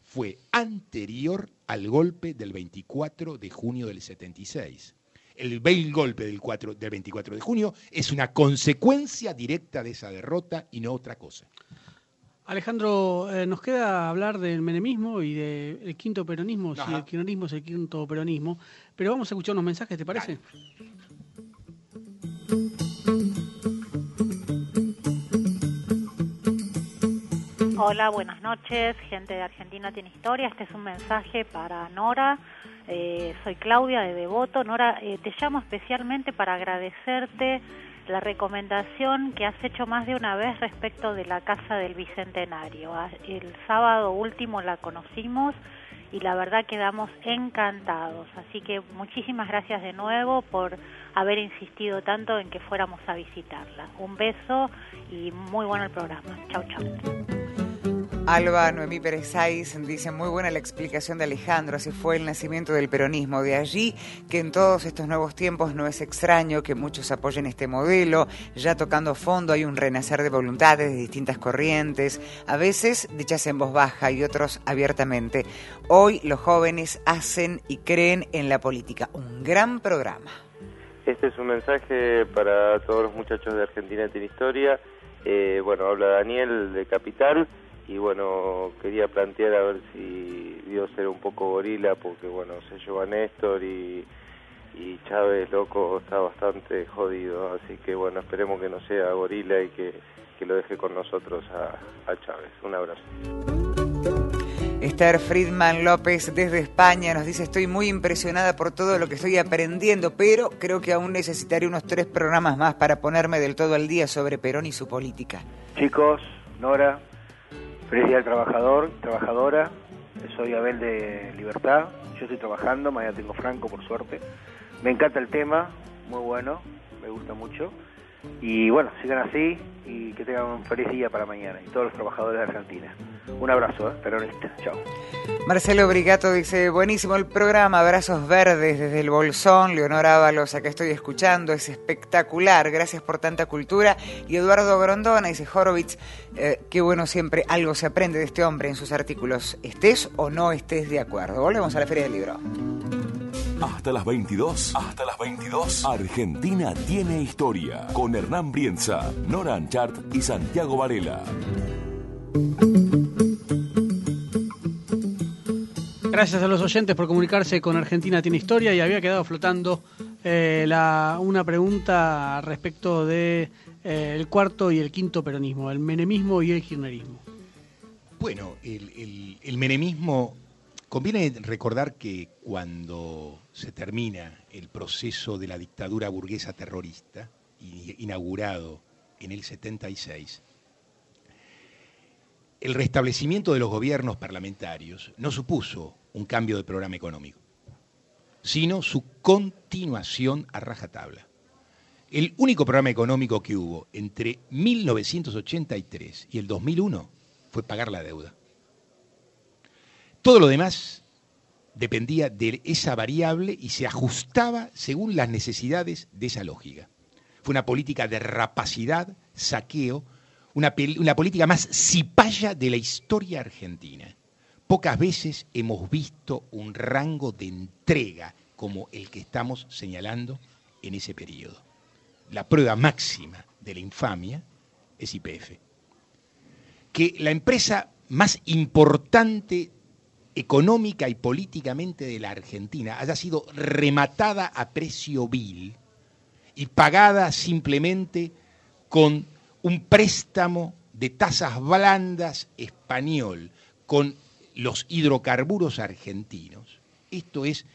fue anterior al golpe del 24 de junio del 76. El, el golpe del, 4 del 24 de junio es una consecuencia directa de esa derrota y no otra cosa. Alejandro, eh, nos queda hablar del menemismo y del quinto peronismo, si Ajá. el kirchnerismo es el quinto peronismo, pero vamos a escuchar unos mensajes, ¿te parece? Hola, buenas noches, gente de Argentina tiene historia. Este es un mensaje para Nora, Eh, soy Claudia de Devoto. Nora, eh, te llamo especialmente para agradecerte la recomendación que has hecho más de una vez respecto de la Casa del Bicentenario. Ah, El sábado último la conocimos y la verdad quedamos encantados. Así que muchísimas gracias de nuevo por haber insistido tanto en que fuéramos a visitarla. Un beso y muy bueno el programa. Chau, chau. Alba Noemí Pérez Saiz dice muy buena la explicación de Alejandro, así fue el nacimiento del peronismo. De allí que en todos estos nuevos tiempos no es extraño que muchos apoyen este modelo, ya tocando fondo hay un renacer de voluntades de distintas corrientes, a veces dichas en voz baja y otros abiertamente. Hoy los jóvenes hacen y creen en la política. Un gran programa. Este es un mensaje para todos los muchachos de Argentina Tiene Historia. Eh, bueno, habla Daniel de Capital y bueno, quería plantear a ver si vio ser un poco gorila porque bueno, se llevó a Néstor y, y Chávez, loco, está bastante jodido. Así que bueno, esperemos que no sea gorila y que, que lo deje con nosotros a, a Chávez. Un abrazo. Esther Friedman López desde España nos dice estoy muy impresionada por todo lo que estoy aprendiendo, pero creo que aún necesitaré unos tres programas más para ponerme del todo al día sobre Perón y su política. Chicos, Nora, feliz día al trabajador, trabajadora. Soy Abel de Libertad. Yo estoy trabajando, mañana tengo Franco, por suerte. Me encanta el tema, muy bueno, me gusta mucho. Y bueno, sigan así y que tengan un feliz día para mañana y todos los trabajadores de Argentina. Un abrazo, ¿eh? peronista. Chao. Marcelo Brigato dice, buenísimo el programa, abrazos verdes desde el Bolsón, Leonor Ábalos, acá estoy escuchando, es espectacular, gracias por tanta cultura. Y Eduardo Grondona dice, Horowitz, eh, qué bueno siempre, algo se aprende de este hombre en sus artículos, estés o no estés de acuerdo. Volvemos a la Feria del Libro. Hasta las 22. Hasta las 22. Argentina tiene historia. Con Hernán Brienza, Nora Anchart y Santiago Varela. Gracias a los oyentes por comunicarse con Argentina Tiene Historia y había quedado flotando eh, la, una pregunta respecto de eh, el cuarto y el quinto peronismo, el menemismo y el kirchnerismo. Bueno, el, menemismo, conviene recordar que cuando se termina el proceso de la dictadura burguesa terrorista, inaugurado en el 76, el restablecimiento de los gobiernos parlamentarios no supuso un cambio de programa económico, sino su continuación a rajatabla. El único programa económico que hubo entre 1983 y el 2001 fue pagar la deuda. Todo lo demás dependía de esa variable y se ajustaba según las necesidades de esa lógica. Fue una política de rapacidad, saqueo, una, una política más cipaya de la historia argentina. Pocas veces hemos visto un rango de entrega como el que estamos señalando en ese periodo. La prueba máxima de la infamia es IPF. Que la empresa más importante económica y políticamente de la Argentina haya sido rematada a precio vil y pagada simplemente con un préstamo de tasas blandas español con los hidrocarburos argentinos. Esto es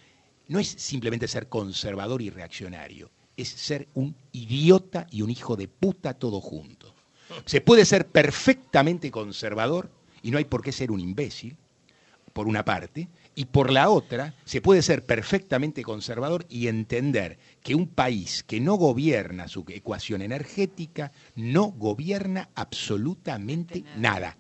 no es simplemente ser conservador y reaccionario, es ser un idiota y un hijo de puta todo junto. Se puede ser perfectamente conservador y no hay por qué ser un imbécil, por una parte, y por la otra, se puede ser perfectamente conservador y entender que un país que no gobierna su ecuación energética no gobierna absolutamente nada.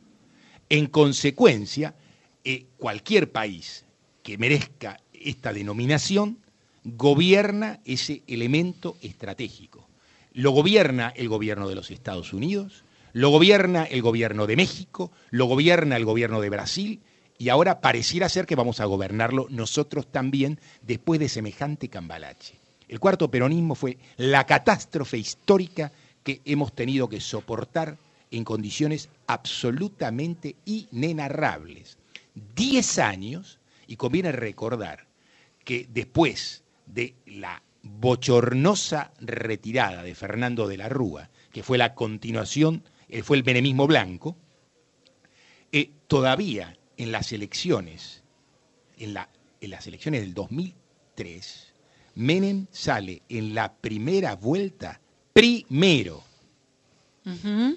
En consecuencia, eh, cualquier país que merezca esta denominación gobierna ese elemento estratégico. Lo gobierna el gobierno de los Estados Unidos, lo gobierna el gobierno de México, lo gobierna el gobierno de Brasil y ahora pareciera ser que vamos a gobernarlo nosotros también después de semejante cambalache. El cuarto peronismo fue la catástrofe histórica que hemos tenido que soportar en condiciones absolutamente inenarrables. Diez años, y conviene recordar que después de la bochornosa retirada de Fernando de la Rúa, que fue la continuación, eh, fue el menemismo blanco, eh, todavía en las elecciones, en la en las elecciones del 2003, Menem sale en la primera vuelta primero.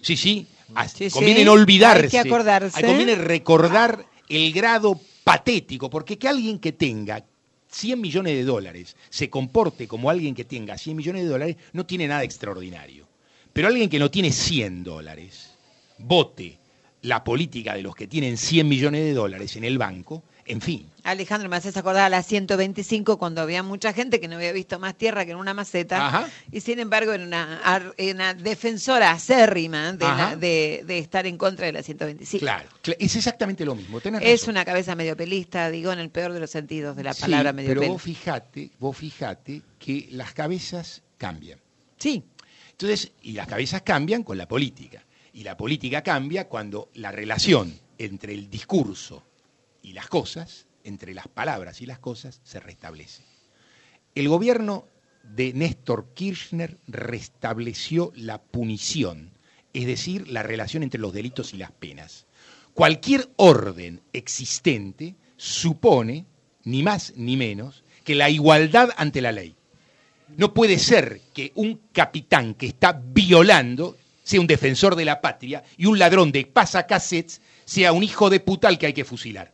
Sí, sí. as- Sí, sí, conviene olvidarse. hay que acordarse. Conviene recordar el grado patético, porque que alguien que tenga 100 millones de dólares se comporte como alguien que tenga 100 millones de dólares no tiene nada extraordinario. Pero alguien que no tiene 100 dólares, vote la política de los que tienen 100 millones de dólares en el banco, en fin. Alejandro, me haces acordar a la 125 cuando había mucha gente que no había visto más tierra que en una maceta. Ajá. Y sin embargo, era una, defensora acérrima de, la- de, de estar en contra de la 125. Claro, cl- es exactamente lo mismo. tenés Es razón. una cabeza medio pelista, digo, en el peor de los sentidos de la Sí, palabra medio pero vos fijate, vos fijate que las cabezas cambian. Sí. Entonces, y las cabezas cambian con la política. Y la política cambia cuando la relación entre el discurso y las cosas, entre las palabras y las cosas, se restablece. El gobierno de Néstor Kirchner restableció la punición, es decir, la relación entre los delitos y las penas. Cualquier orden existente supone, ni más ni menos, que la igualdad ante la ley. No puede ser que un capitán que está violando sea un defensor de la patria y un ladrón de pasacassettes sea un hijo de puta que hay que fusilar.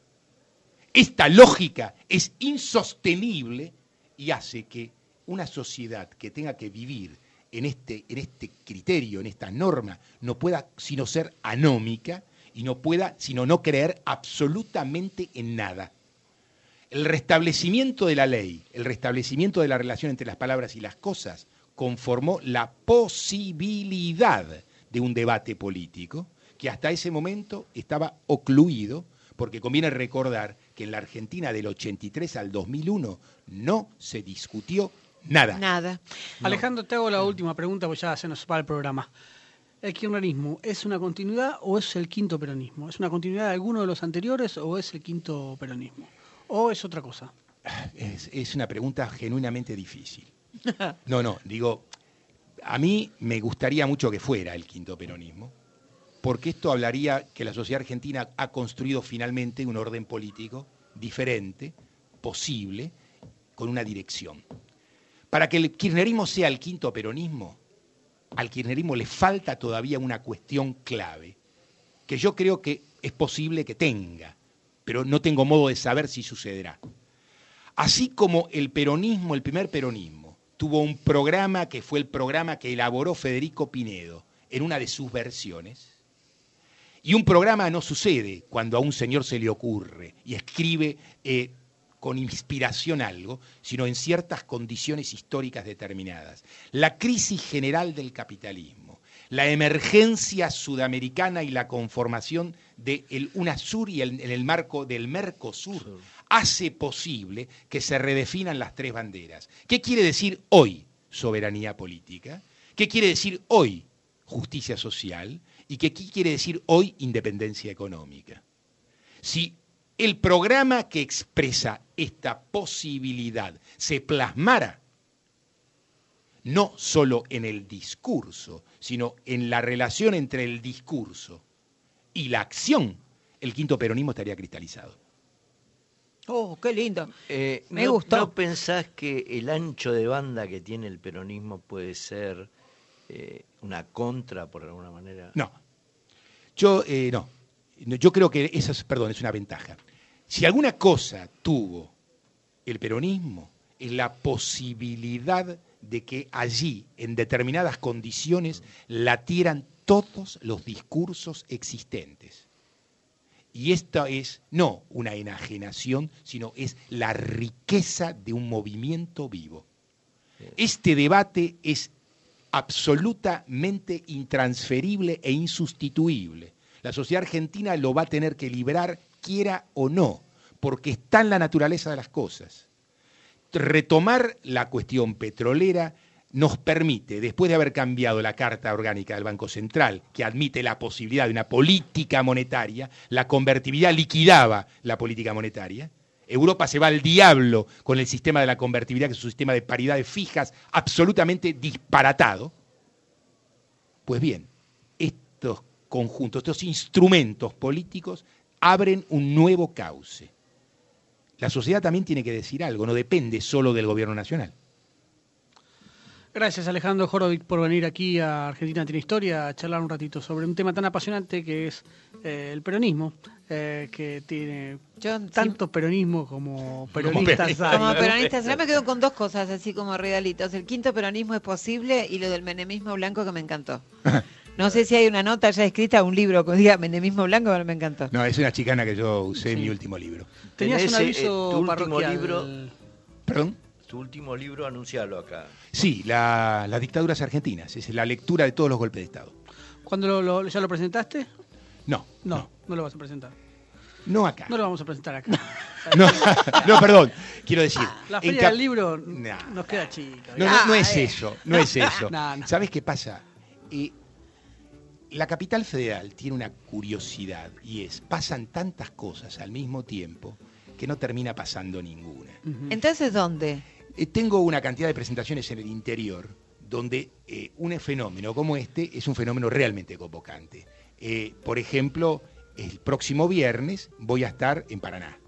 Esta lógica es insostenible y hace que una sociedad que tenga que vivir en este, en este criterio, en esta norma, no pueda sino ser anómica y no pueda sino no creer absolutamente en nada. El restablecimiento de la ley, el restablecimiento de la relación entre las palabras y las cosas, conformó la posibilidad de un debate político que hasta ese momento estaba ocluido, porque conviene recordar que en la Argentina del 83 al 2001 no se discutió nada. Nada. Alejandro, te hago la última pregunta, porque ya se nos va el programa. ¿El kirchnerismo es una continuidad o es el quinto peronismo? ¿Es una continuidad de alguno de los anteriores o es el quinto peronismo? ¿O es otra cosa? Es, es una pregunta genuinamente difícil. [LAUGHS] No, no, digo, a mí me gustaría mucho que fuera el quinto peronismo, porque esto hablaría que la sociedad argentina ha construido finalmente un orden político diferente, posible, con una dirección. Para que el kirchnerismo sea el quinto peronismo, al kirchnerismo le falta todavía una cuestión clave, que yo creo que es posible que tenga, pero no tengo modo de saber si sucederá. Así como el peronismo, el primer peronismo, tuvo un programa que fue el programa que elaboró Federico Pinedo en una de sus versiones, y un programa no sucede cuando a un señor se le ocurre y escribe eh, con inspiración algo, sino en ciertas condiciones históricas determinadas. La crisis general del capitalismo, la emergencia sudamericana y la conformación de el UNASUR y el- en el marco del Mercosur hace posible que se redefinan las tres banderas. ¿Qué quiere decir hoy soberanía política? ¿Qué quiere decir hoy justicia social? ¿Y qué qué quiere decir hoy independencia económica? Si el programa que expresa esta posibilidad se plasmara no solo en el discurso, sino en la relación entre el discurso y la acción, el quinto peronismo estaría cristalizado. Oh, qué lindo. Eh, Me ¿no- gustó. ¿No pensás que el ancho de banda que tiene el peronismo puede ser eh, una contra, por alguna manera? No. Yo, eh, no. Yo creo que esa es, perdón, es una ventaja. Si alguna cosa tuvo el peronismo, es la posibilidad de que allí, en determinadas condiciones, latieran todos los discursos existentes. Y esta es no una enajenación, sino es la riqueza de un movimiento vivo. Este debate es absolutamente intransferible e insustituible. La sociedad argentina lo va a tener que librar, quiera o no, porque está en la naturaleza de las cosas. Retomar la cuestión petrolera nos permite, después de haber cambiado la Carta Orgánica del Banco Central, que admite la posibilidad de una política monetaria, la convertibilidad liquidaba la política monetaria. Europa se va al diablo con el sistema de la convertibilidad, que es un sistema de paridades fijas absolutamente disparatado. Pues bien, estos conjuntos, estos instrumentos políticos abren un nuevo cauce. la sociedad también tiene que decir algo, no depende solo del gobierno nacional. Gracias Alejandro Jorovic por venir aquí a Argentina Tiene Historia a charlar un ratito sobre un tema tan apasionante que es eh, el peronismo, eh, que tiene tanto peronismo como peronistas. hay, Como ¿no? peronistas, yo me quedo con dos cosas así como regalitos. El quinto peronismo es posible y lo del menemismo blanco que me encantó. [LAUGHS] No sé si hay una nota ya escrita, un libro que diga menemismo blanco, pero me encantó. No, es una chicana que yo usé en mi último libro. Tenías un Tenés, eh, aviso tu último libro. ¿Perdón? Tu último libro, anuncialo acá. Sí, la- las dictaduras argentinas, es la lectura de todos los golpes de Estado. ¿Cuándo lo, lo- ya lo presentaste? No, No, no, lo vas a presentar. no acá. No lo vamos a presentar acá. [LAUGHS] No, no, perdón, quiero decir. La en feria cap- del libro Nah. nos queda chica. No, no, no Ah, es eh. eso, no es [LAUGHS] eso. ¿Sabes qué pasa? Eh, la capital federal tiene una curiosidad y es, pasan tantas cosas al mismo tiempo que no termina pasando ninguna. Entonces, ¿dónde? Eh, tengo una cantidad de presentaciones en el interior donde eh, un fenómeno como este es un fenómeno realmente convocante. Eh, por ejemplo, el próximo viernes voy a estar en Paraná.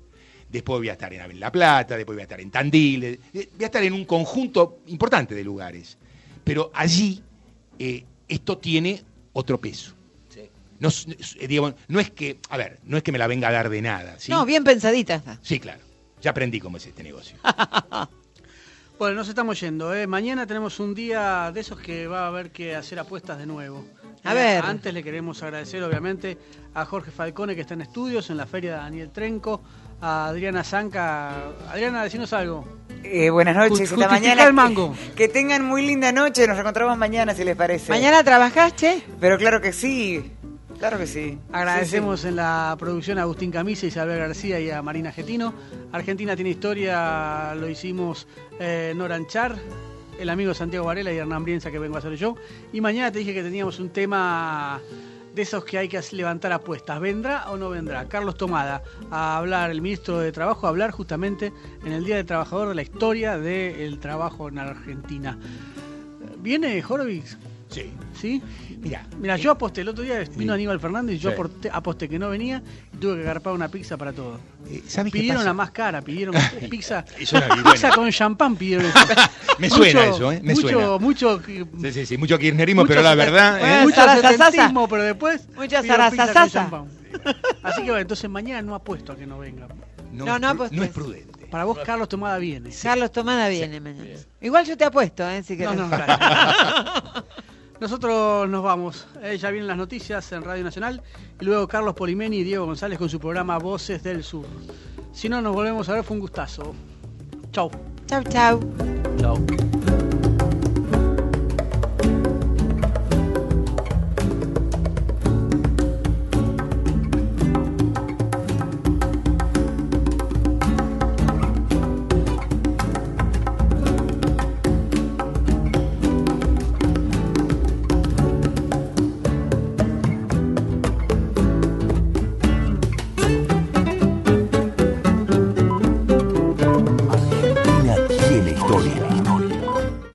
Después voy a estar en La Plata, después voy a estar en Tandil, eh, eh, voy a estar en un conjunto importante de lugares. Pero allí eh, esto tiene otro peso. No, es- digamos, no es que, a ver, no es que me la venga a dar de nada. ¿sí? No, bien pensadita está. Sí, claro. Ya aprendí cómo es este negocio. [LAUGHS] Bueno, nos estamos yendo. ¿eh? Mañana tenemos un día de esos que va a haber que hacer apuestas de nuevo. A Eh, ver. Antes le queremos agradecer, obviamente, a Jorge Falcone, que está en estudios, en la feria de Daniel Trenco, a Adriana Zanca. Adriana, decinos algo. Eh, buenas noches, justifica mañana. el mango. Que, que tengan muy linda noche, nos encontramos mañana si les parece. ¿Mañana trabajás, che? Pero claro que sí, claro que sí. Agradecemos en la producción a Agustín Camisa, Isabel García y a Marina Getino. Argentina tiene historia, lo hicimos eh, Noran Char, el amigo Santiago Varela y Hernán Brienza que vengo a hacer yo. Y mañana te dije que teníamos un tema de esos que hay que levantar apuestas. ¿Vendrá o no vendrá? Carlos Tomada a hablar, el ministro de Trabajo, a hablar justamente en el Día del Trabajador de la historia del trabajo en Argentina. ¿Viene Horowitz? Sí. ¿Sí? Mira, Mira, yo aposté, el otro día vino Aníbal Fernández y yo Sí. aposté, aposté que no venía y tuve que agarpar una pizza para todo. Eh, ¿sabes qué pidieron pasa? la más cara, pidieron [LAUGHS] pizza, Eso era muy pizza bueno. con champán pidieron eso. [LAUGHS] Me suena eso, ¿eh? Me mucho, suena. Mucho, Sí, sí, sí, mucho kirchnerismo, mucho pero la verdad... ¿eh? mucho setentismo, pero después Mucha pidieron pizza con zarazazaza. champán. [LAUGHS] Así que bueno, entonces mañana no apuesto a que no venga. No, No, no no es prudente. Para vos, Carlos Tomada viene. Carlos Tomada viene mañana. Igual yo te apuesto, ¿eh? Si No, no, gracias. Nosotros nos vamos. Eh, ya vienen las noticias en Radio Nacional. Y luego Carlos Polimeni y Diego González con su programa Voces del Sur. Si no, nos volvemos a ver. Fue un gustazo. Chau. Chau, chau. Chao.